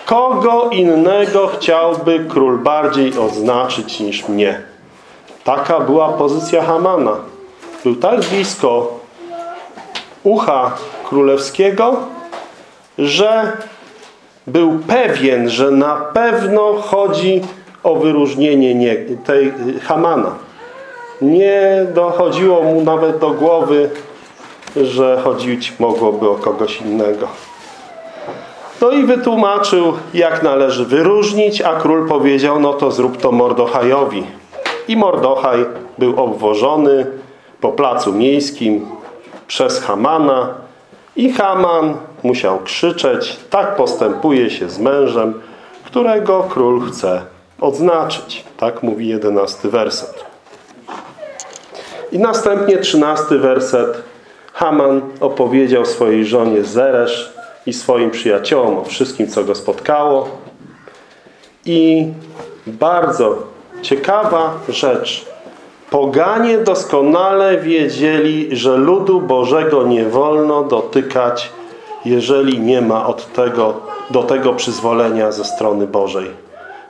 Kogo innego chciałby król bardziej odznaczyć niż mnie? Taka była pozycja Hamana. Był tak blisko ucha królewskiego, że był pewien, że na pewno chodzi o wyróżnienie tej Hamana. Nie dochodziło mu nawet do głowy, że chodzić mogłoby o kogoś innego. No i wytłumaczył, jak należy wyróżnić, a król powiedział, no to zrób to Mordochajowi. I Mordochaj był obwożony po placu miejskim przez Hamana i Haman musiał krzyczeć, tak postępuje się z mężem, którego król chce odznaczyć. Tak mówi jedenasty werset. I następnie trzynasty werset. Haman opowiedział swojej żonie Zeresz i swoim przyjaciołom o wszystkim, co go spotkało. I bardzo ciekawa rzecz. Poganie doskonale wiedzieli, że ludu Bożego nie wolno dotykać, jeżeli nie ma od tego, do tego przyzwolenia ze strony Bożej.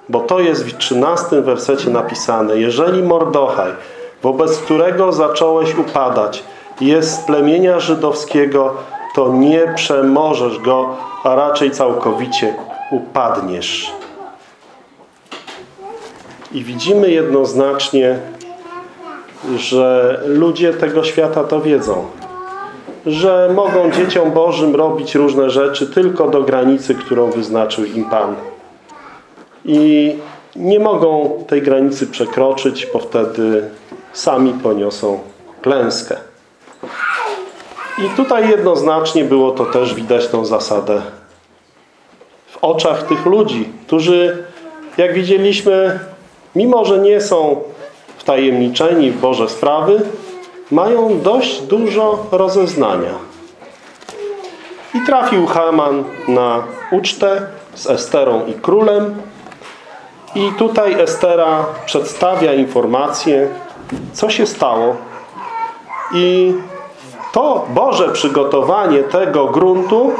Bo to jest w 13 wersecie napisane. Jeżeli Mordochaj, wobec którego zacząłeś upadać, jest z plemienia żydowskiego, to nie przemożesz go, a raczej całkowicie upadniesz. I widzimy jednoznacznie, że ludzie tego świata to wiedzą. Że mogą dzieciom Bożym robić różne rzeczy tylko do granicy, którą wyznaczył im Pan. I nie mogą tej granicy przekroczyć, bo wtedy sami poniosą klęskę. I tutaj jednoznacznie było to też widać tą zasadę w oczach tych ludzi, którzy, jak widzieliśmy, mimo że nie są wtajemniczeni w Boże sprawy, mają dość dużo rozeznania. I trafił Haman na ucztę z Esterą i królem. I tutaj Estera przedstawia informację, co się stało. I to Boże przygotowanie tego gruntu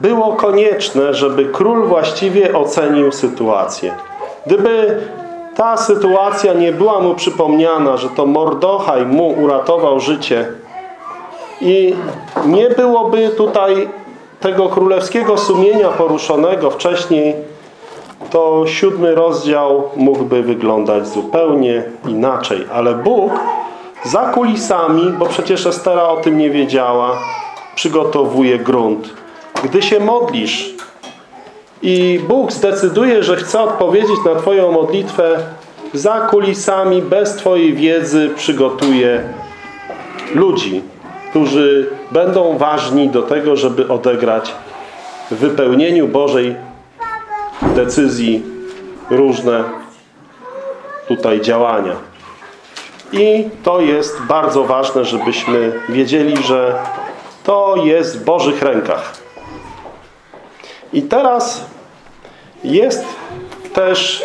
było konieczne, żeby król właściwie ocenił sytuację. Gdyby ta sytuacja nie była mu przypomniana, że to Mordochaj mu uratował życie i nie byłoby tutaj tego królewskiego sumienia poruszonego wcześniej, to siódmy rozdział mógłby wyglądać zupełnie inaczej. Ale Bóg za kulisami, bo przecież Estera o tym nie wiedziała, przygotowuje grunt. Gdy się modlisz i Bóg zdecyduje, że chce odpowiedzieć na Twoją modlitwę, za kulisami, bez Twojej wiedzy przygotuje ludzi, którzy będą ważni do tego, żeby odegrać w wypełnieniu Bożej decyzji różne tutaj działania. I to jest bardzo ważne, żebyśmy wiedzieli, że to jest w Bożych rękach. I teraz jest też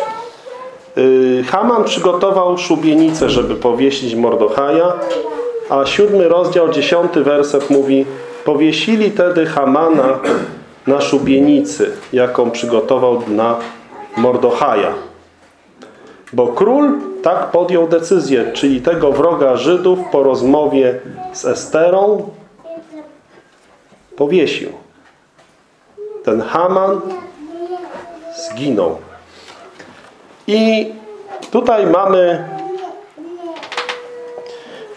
yy, Haman przygotował szubienicę, żeby powiesić Mordochaja, a siódmy rozdział, dziesiąty werset mówi Powiesili tedy Hamana na szubienicy, jaką przygotował na Mordochaja. Bo król tak podjął decyzję, czyli tego wroga Żydów po rozmowie z Esterą powiesił. Ten Haman zginął. I tutaj mamy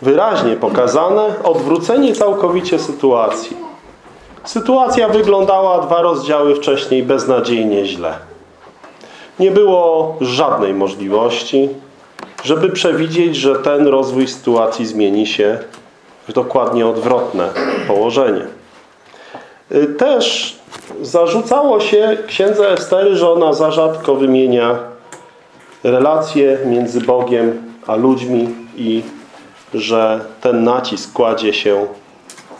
wyraźnie pokazane odwrócenie całkowicie sytuacji. Sytuacja wyglądała dwa rozdziały wcześniej beznadziejnie źle. Nie było żadnej możliwości, żeby przewidzieć, że ten rozwój sytuacji zmieni się w dokładnie odwrotne położenie. Też zarzucało się księdze Estery, że ona za rzadko wymienia relacje między Bogiem a ludźmi i że ten nacisk kładzie się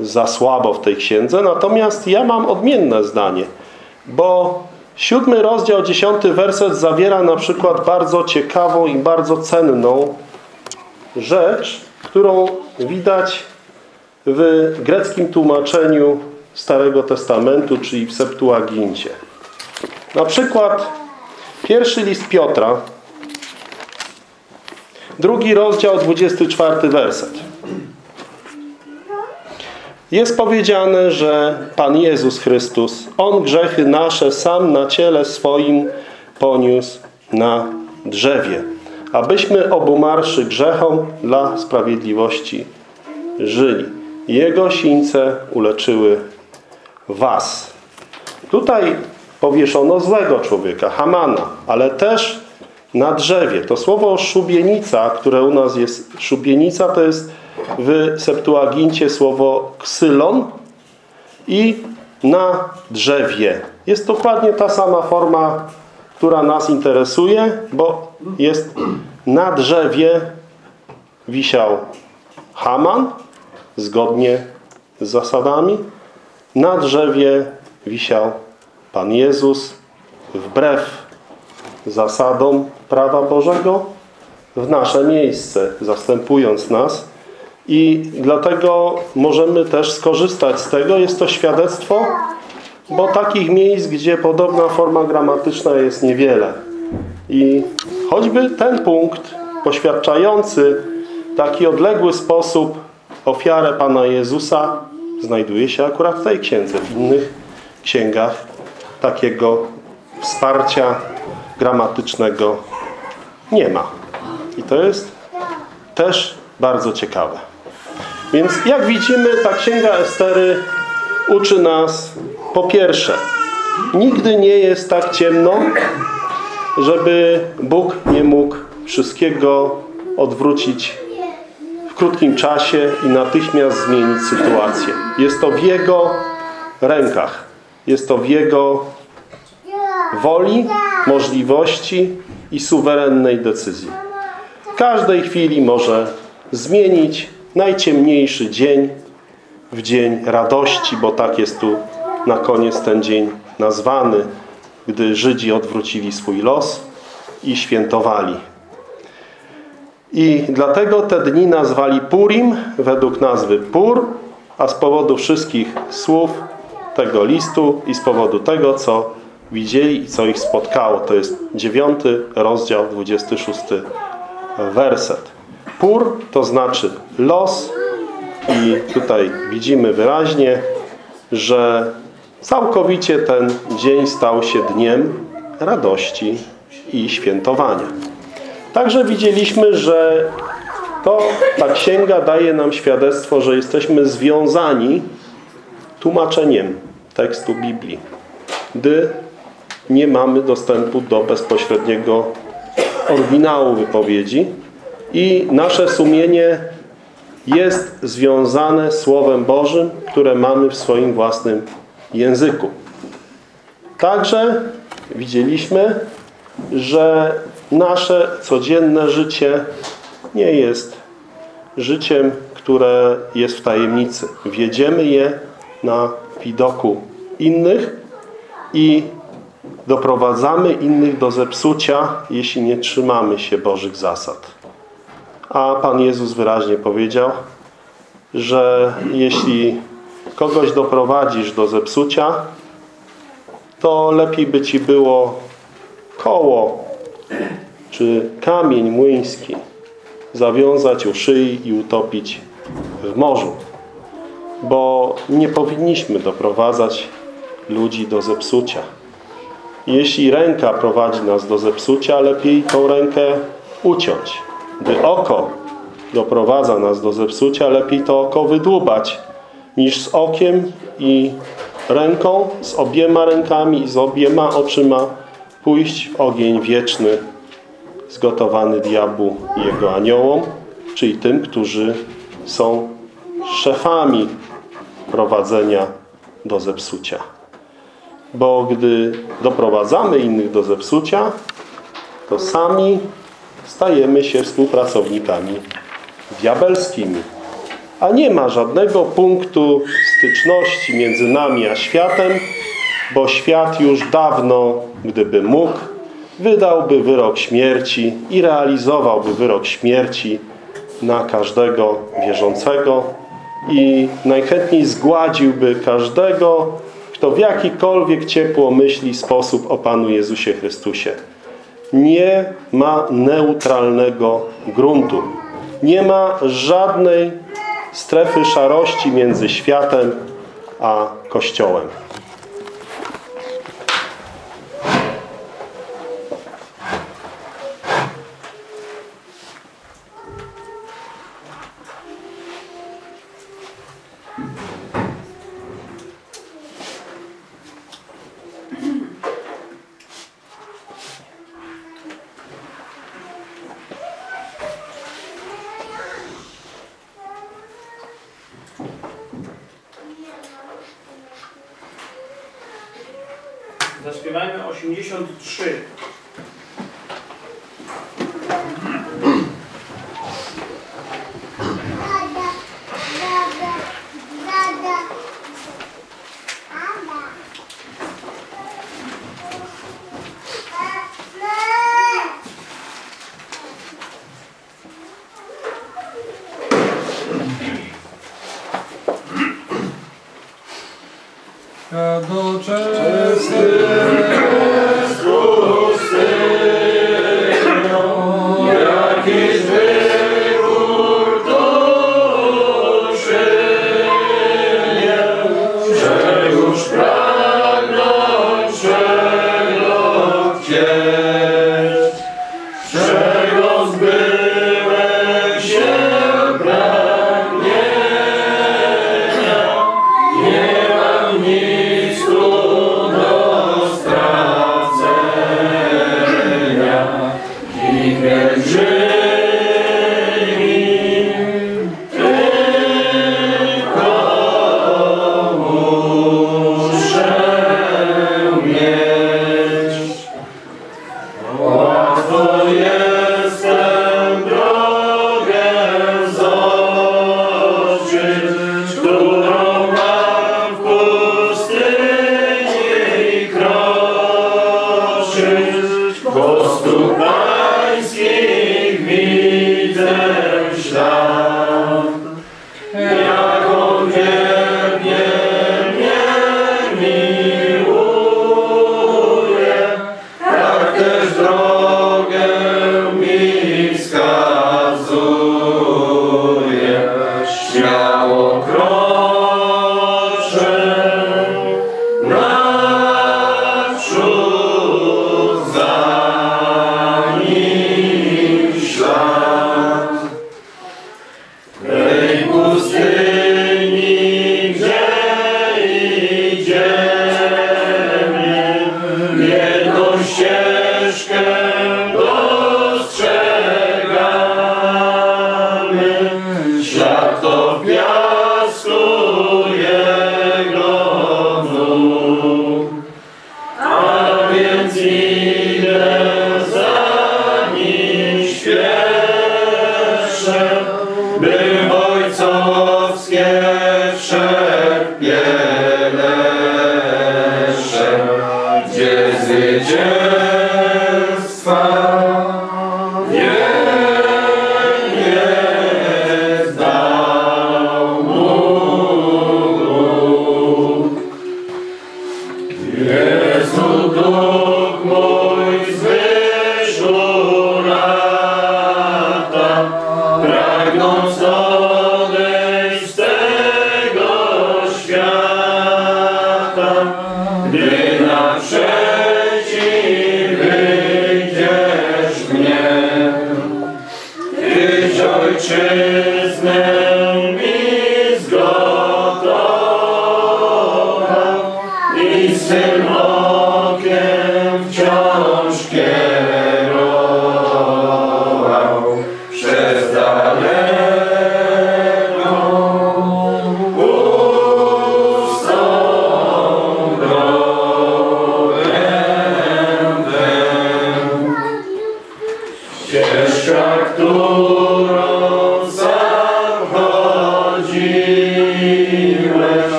za słabo w tej księdze. Natomiast ja mam odmienne zdanie, bo siódmy rozdział, dziesiąty werset zawiera na przykład bardzo ciekawą i bardzo cenną rzecz, którą widać w greckim tłumaczeniu Starego Testamentu, czyli w Septuagincie. Na przykład pierwszy list Piotra, drugi rozdział, 24 werset. Jest powiedziane, że Pan Jezus Chrystus, On grzechy nasze sam na ciele swoim poniósł na drzewie, abyśmy obumarszy grzechom dla sprawiedliwości żyli. Jego sińce uleczyły was. Tutaj powieszono złego człowieka, Hamana, ale też na drzewie. To słowo szubienica, które u nas jest szubienica, to jest w Septuagincie słowo ksylon i na drzewie. Jest dokładnie ta sama forma, która nas interesuje, bo jest na drzewie wisiał Haman, zgodnie z zasadami. Na drzewie wisiał Pan Jezus, wbrew zasadom prawa Bożego, w nasze miejsce, zastępując nas. I dlatego możemy też skorzystać z tego. Jest to świadectwo, bo takich miejsc, gdzie podobna forma gramatyczna jest niewiele. I choćby ten punkt poświadczający taki odległy sposób ofiarę Pana Jezusa znajduje się akurat w tej księdze. W innych księgach takiego wsparcia gramatycznego nie ma. I to jest też bardzo ciekawe. Więc jak widzimy, ta księga Estery uczy nas po pierwsze, nigdy nie jest tak ciemno, żeby Bóg nie mógł wszystkiego odwrócić krótkim czasie i natychmiast zmienić sytuację. Jest to w Jego rękach. Jest to w Jego woli, możliwości i suwerennej decyzji. W każdej chwili może zmienić najciemniejszy dzień w dzień radości, bo tak jest tu na koniec ten dzień nazwany, gdy Żydzi odwrócili swój los i świętowali. I dlatego te dni nazwali Purim według nazwy Pur, a z powodu wszystkich słów tego listu i z powodu tego, co widzieli i co ich spotkało. To jest dziewiąty rozdział, 26 werset. Pur to znaczy los i tutaj widzimy wyraźnie, że całkowicie ten dzień stał się dniem radości i świętowania. Także widzieliśmy, że to, ta księga daje nam świadectwo, że jesteśmy związani tłumaczeniem tekstu Biblii, gdy nie mamy dostępu do bezpośredniego oryginału wypowiedzi i nasze sumienie jest związane Słowem Bożym, które mamy w swoim własnym języku. Także widzieliśmy, że nasze codzienne życie nie jest życiem, które jest w tajemnicy. Wiedziemy je na widoku innych i doprowadzamy innych do zepsucia, jeśli nie trzymamy się Bożych zasad. A Pan Jezus wyraźnie powiedział, że jeśli kogoś doprowadzisz do zepsucia, to lepiej by ci było koło czy kamień młyński zawiązać u szyi i utopić w morzu. Bo nie powinniśmy doprowadzać ludzi do zepsucia. Jeśli ręka prowadzi nas do zepsucia, lepiej tą rękę uciąć. Gdy oko doprowadza nas do zepsucia, lepiej to oko wydłubać, niż z okiem i ręką, z obiema rękami i z obiema oczyma pójść w ogień wieczny, zgotowany diabłu i jego aniołom, czyli tym, którzy są szefami prowadzenia do zepsucia. Bo gdy doprowadzamy innych do zepsucia, to sami stajemy się współpracownikami diabelskimi. A nie ma żadnego punktu styczności między nami a światem, bo świat już dawno, gdyby mógł, wydałby wyrok śmierci i realizowałby wyrok śmierci na każdego wierzącego i najchętniej zgładziłby każdego, kto w jakikolwiek ciepło myśli sposób o Panu Jezusie Chrystusie. Nie ma neutralnego gruntu. Nie ma żadnej strefy szarości między światem a Kościołem.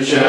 Życie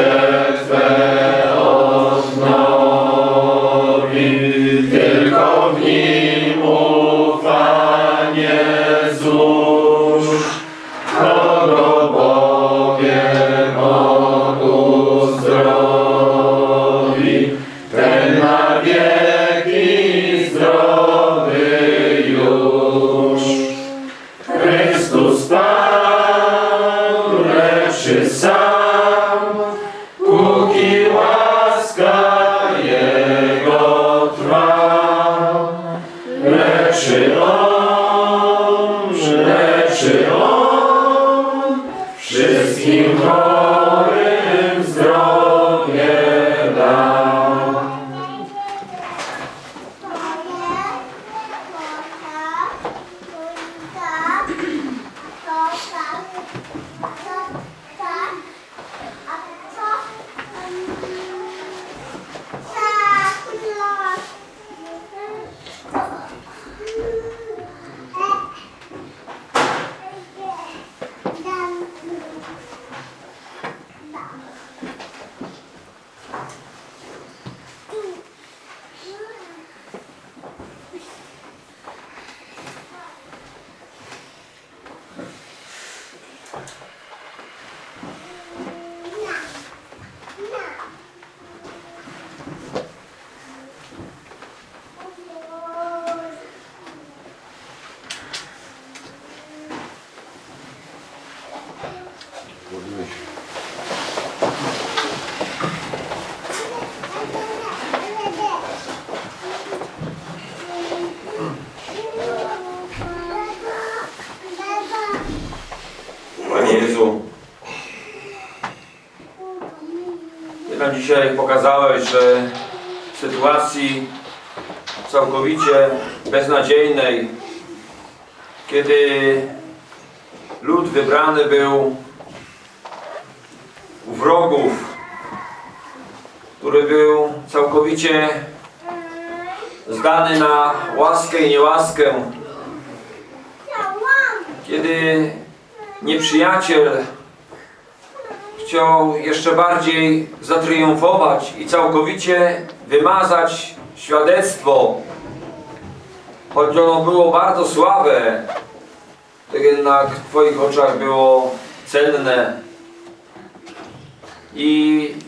który był całkowicie zdany na łaskę i niełaskę, kiedy nieprzyjaciel chciał jeszcze bardziej zatriumfować i całkowicie wymazać świadectwo, choć ono było bardzo słabe, to jednak w Twoich oczach było cenne. I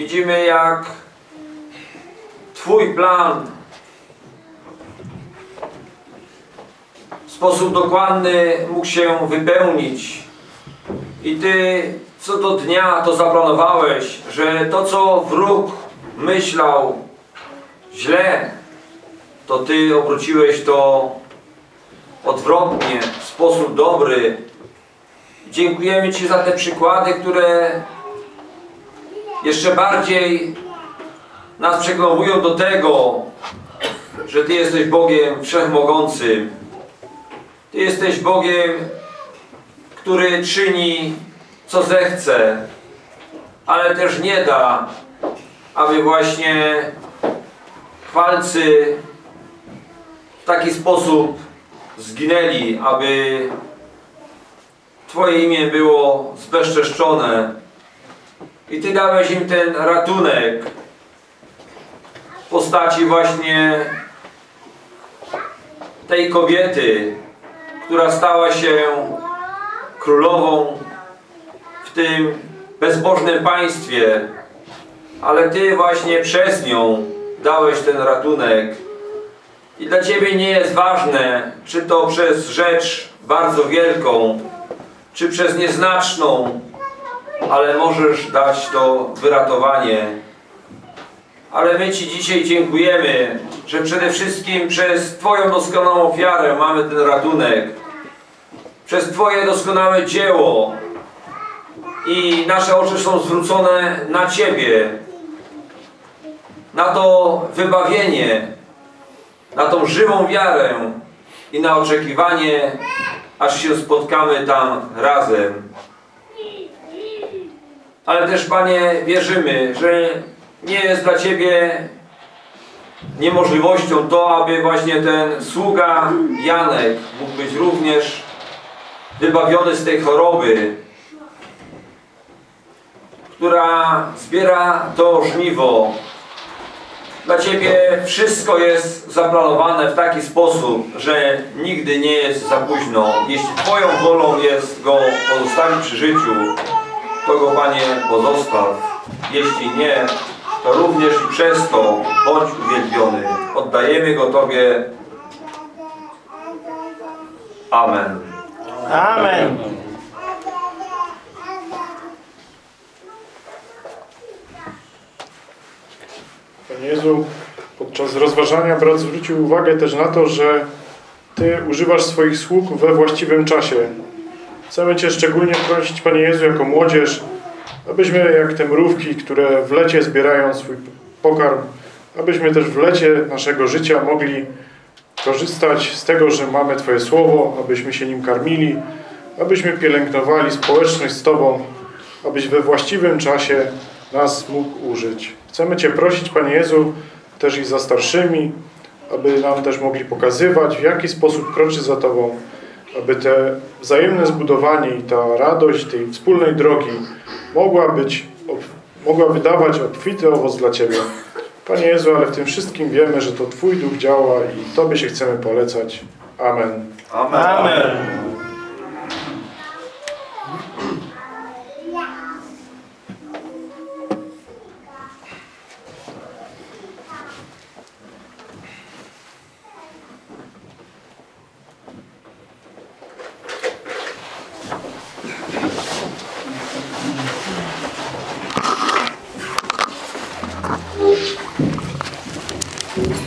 widzimy jak Twój plan w sposób dokładny mógł się wypełnić. I Ty co do dnia to zaplanowałeś, że to co wróg myślał źle, to Ty obróciłeś to odwrotnie, w sposób dobry. Dziękujemy Ci za te przykłady, które jeszcze bardziej nas przekonują do tego, że Ty jesteś Bogiem Wszechmogącym. Ty jesteś Bogiem, który czyni co zechce, ale też nie da, aby właśnie chwalcy w taki sposób zginęli, aby Twoje imię było zbezczeszczone. I Ty dałeś im ten ratunek w postaci właśnie tej kobiety, która stała się królową w tym bezbożnym państwie, ale Ty właśnie przez nią dałeś ten ratunek. I dla Ciebie nie jest ważne, czy to przez rzecz bardzo wielką, czy przez nieznaczną, ale możesz dać to wyratowanie. Ale my Ci dzisiaj dziękujemy, że przede wszystkim przez Twoją doskonałą ofiarę mamy ten ratunek. Przez Twoje doskonałe dzieło i nasze oczy są zwrócone na Ciebie, na to wybawienie, na tą żywą wiarę i na oczekiwanie, aż się spotkamy tam razem. Ale też, Panie, wierzymy, że nie jest dla Ciebie niemożliwością to, aby właśnie ten sługa Janek mógł być również wybawiony z tej choroby, która zbiera to żniwo. Dla Ciebie wszystko jest zaplanowane w taki sposób, że nigdy nie jest za późno. Jeśli Twoją wolą jest go pozostawić przy życiu, to go Panie pozostaw. Jeśli nie, to również i przez to bądź uwielbiony. Oddajemy go Tobie. Amen.
Amen.
Panie Jezu, podczas rozważania brat zwrócił uwagę też na to, że Ty używasz swoich sług we właściwym czasie. Chcemy Cię szczególnie prosić, Panie Jezu, jako młodzież, abyśmy jak te mrówki, które w lecie zbierają swój pokarm, abyśmy też w lecie naszego życia mogli korzystać z tego, że mamy Twoje Słowo, abyśmy się nim karmili, abyśmy pielęgnowali społeczność z Tobą, abyś we właściwym czasie nas mógł użyć. Chcemy Cię prosić, Panie Jezu, też i za starszymi, aby nam też mogli pokazywać, w jaki sposób kroczy za Tobą, aby te wzajemne zbudowanie i ta radość tej wspólnej drogi mogła być, mogła wydawać obfity owoc dla Ciebie. Panie Jezu, ale w tym wszystkim wiemy, że to Twój Duch działa i Tobie się chcemy polecać. Amen.
Amen.
Amen.